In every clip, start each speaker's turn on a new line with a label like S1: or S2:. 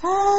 S1: Ah.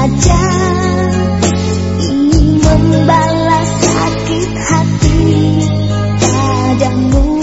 S1: saja ingin membalas sakit hati padamu.